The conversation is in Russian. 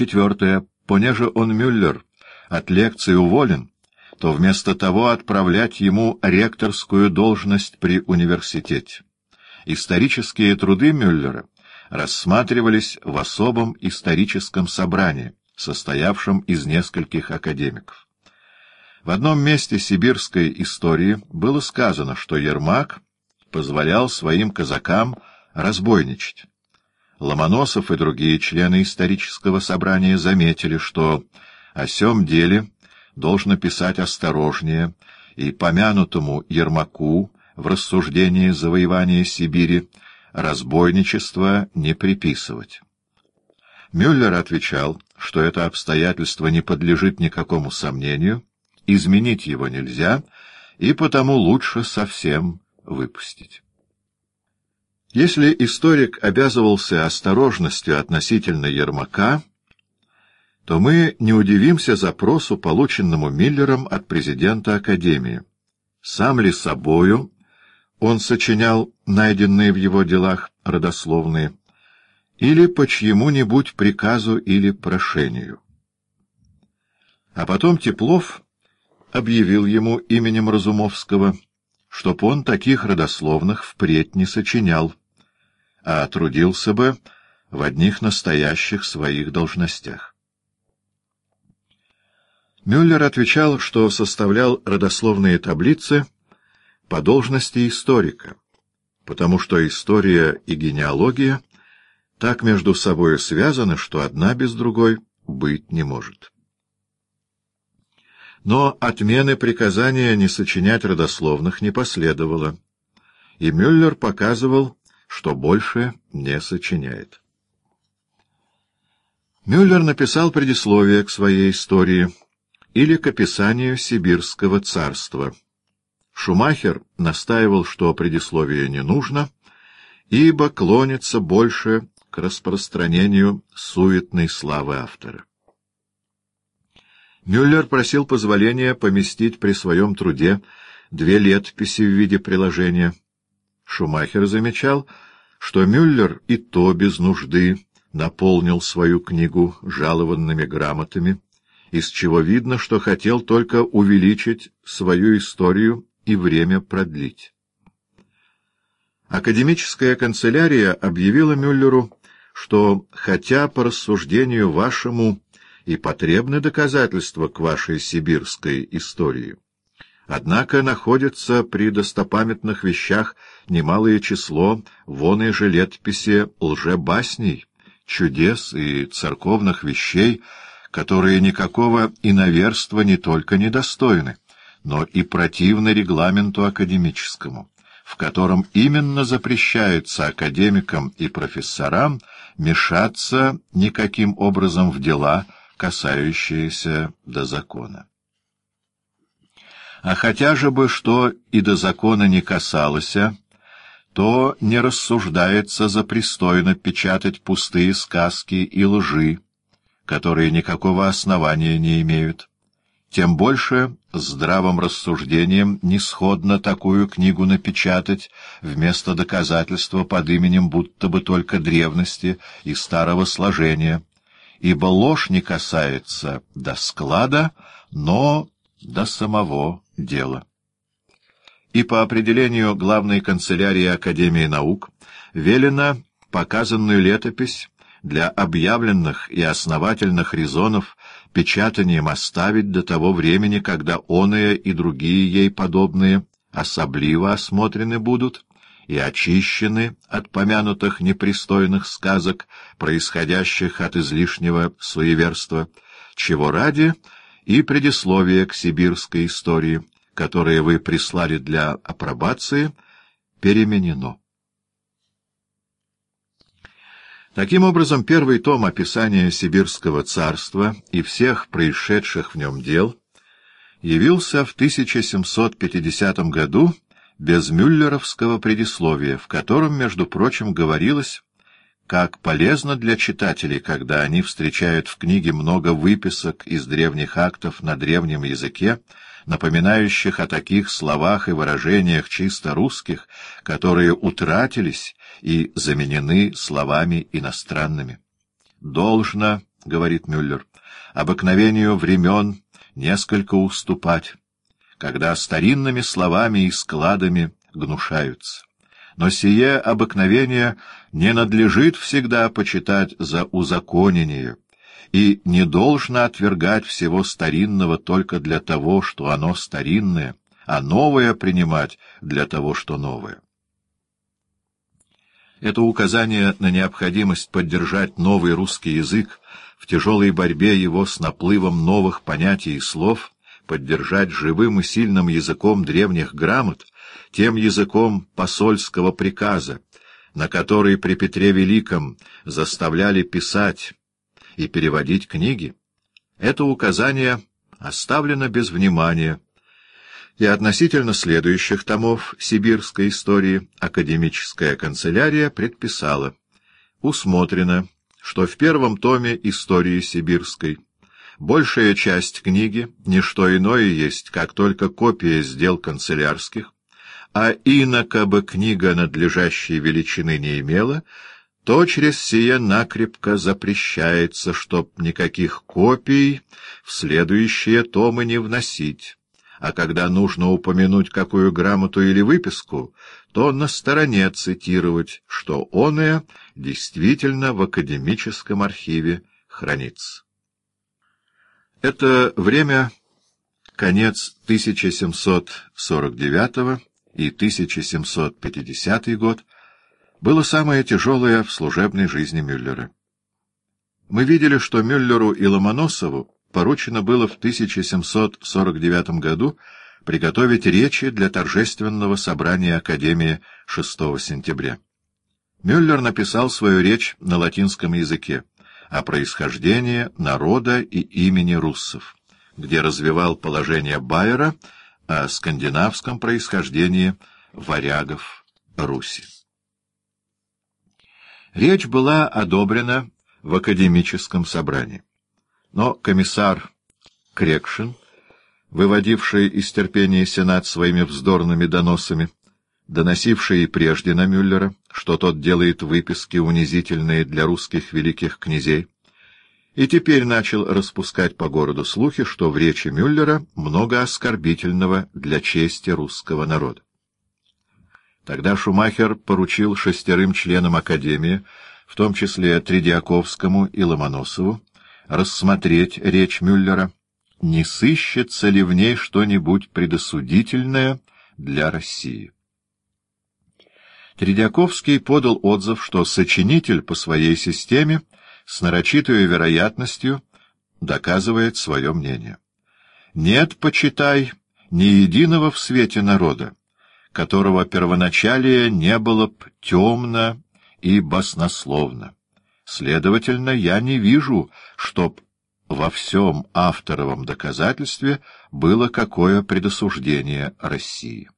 Четвертое. Понеже он, Мюллер, от лекции уволен, то вместо того отправлять ему ректорскую должность при университете. Исторические труды Мюллера рассматривались в особом историческом собрании, состоявшем из нескольких академиков. В одном месте сибирской истории было сказано, что Ермак позволял своим казакам разбойничать. Ломоносов и другие члены исторического собрания заметили, что о сём деле должно писать осторожнее, и помянутому Ермаку в рассуждении завоевания Сибири разбойничество не приписывать. Мюллер отвечал, что это обстоятельство не подлежит никакому сомнению, изменить его нельзя, и потому лучше совсем выпустить. Если историк обязывался осторожностью относительно Ермака, то мы не удивимся запросу, полученному Миллером от президента Академии. Сам ли собою он сочинял найденные в его делах родословные, или по чьему-нибудь приказу или прошению. А потом Теплов объявил ему именем Разумовского, чтоб он таких родословных впредь не сочинял, а трудился бы в одних настоящих своих должностях. Мюллер отвечал, что составлял родословные таблицы по должности историка, потому что история и генеалогия так между собой связаны, что одна без другой быть не может. Но отмены приказания не сочинять родословных не последовало, и Мюллер показывал, что больше не сочиняет. Мюллер написал предисловие к своей истории или к описанию Сибирского царства. Шумахер настаивал, что предисловие не нужно, ибо клонится больше к распространению суетной славы автора. Мюллер просил позволения поместить при своем труде две летописи в виде приложения — Шумахер замечал, что Мюллер и то без нужды наполнил свою книгу жалованными грамотами, из чего видно, что хотел только увеличить свою историю и время продлить. Академическая канцелярия объявила Мюллеру, что, хотя по рассуждению вашему и потребны доказательства к вашей сибирской истории, Однако находится при достопамятных вещах немалое число вон и же летописи лжебасней, чудес и церковных вещей, которые никакого иноверства не только недостойны, но и противны регламенту академическому, в котором именно запрещается академикам и профессорам мешаться никаким образом в дела, касающиеся до закона. А хотя же бы что и до закона не касалось, то не рассуждается за пристойно печатать пустые сказки и лжи, которые никакого основания не имеют. Тем больше здравым рассуждением несходно такую книгу напечатать вместо доказательства под именем будто бы только древности и старого сложения, ибо ложь не касается до склада, но до самого дела. И по определению главной канцелярии Академии наук велено показанную летопись для объявленных и основательных резонов печатанием оставить до того времени, когда оные и другие ей подобные особливо осмотрены будут и очищены от помянутых непристойных сказок, происходящих от излишнего суеверства, чего ради и предисловие к сибирской истории, которое вы прислали для апробации, переменено. Таким образом, первый том описания Сибирского царства и всех происшедших в нем дел явился в 1750 году без мюллеровского предисловия, в котором, между прочим, говорилось как полезно для читателей, когда они встречают в книге много выписок из древних актов на древнем языке, напоминающих о таких словах и выражениях чисто русских, которые утратились и заменены словами иностранными. Должно — говорит Мюллер, — обыкновению времен несколько уступать, когда старинными словами и складами гнушаются. Но сие обыкновение не надлежит всегда почитать за узаконение, и не должно отвергать всего старинного только для того, что оно старинное, а новое принимать для того, что новое. Это указание на необходимость поддержать новый русский язык в тяжелой борьбе его с наплывом новых понятий и слов, поддержать живым и сильным языком древних грамот, тем языком посольского приказа, на который при Петре Великом заставляли писать и переводить книги. Это указание оставлено без внимания, и относительно следующих томов сибирской истории академическая канцелярия предписала «Усмотрено, что в первом томе истории сибирской большая часть книги — не что иное есть, как только копия сдел канцелярских, а инока бы книга надлежащей величины не имела, то через сие накрепко запрещается, чтоб никаких копий в следующие томы не вносить а когда нужно упомянуть какую грамоту или выписку, то на стороне цитировать, что оное действительно в академическом архиве хранится. Это время конец 1749 и 1750 год было самое тяжелое в служебной жизни Мюллера. Мы видели, что Мюллеру и Ломоносову поручено было в 1749 году приготовить речи для торжественного собрания Академии 6 сентября. Мюллер написал свою речь на латинском языке о происхождении народа и имени руссов, где развивал положение Байера о скандинавском происхождении варягов Руси. Речь была одобрена в академическом собрании. Но комиссар Крекшин, выводивший из терпения Сенат своими вздорными доносами, доносивший и прежде на Мюллера, что тот делает выписки унизительные для русских великих князей, и теперь начал распускать по городу слухи, что в речи Мюллера много оскорбительного для чести русского народа. Тогда Шумахер поручил шестерым членам Академии, в том числе Тредиаковскому и Ломоносову, рассмотреть речь Мюллера, не сыщется ли в ней что-нибудь предосудительное для России. Тредяковский подал отзыв, что сочинитель по своей системе с нарочитой вероятностью доказывает свое мнение. Нет, почитай, ни единого в свете народа, которого первоначалие не было б темно и баснословно. Следовательно, я не вижу, чтоб во всем авторовом доказательстве было какое предосуждение России.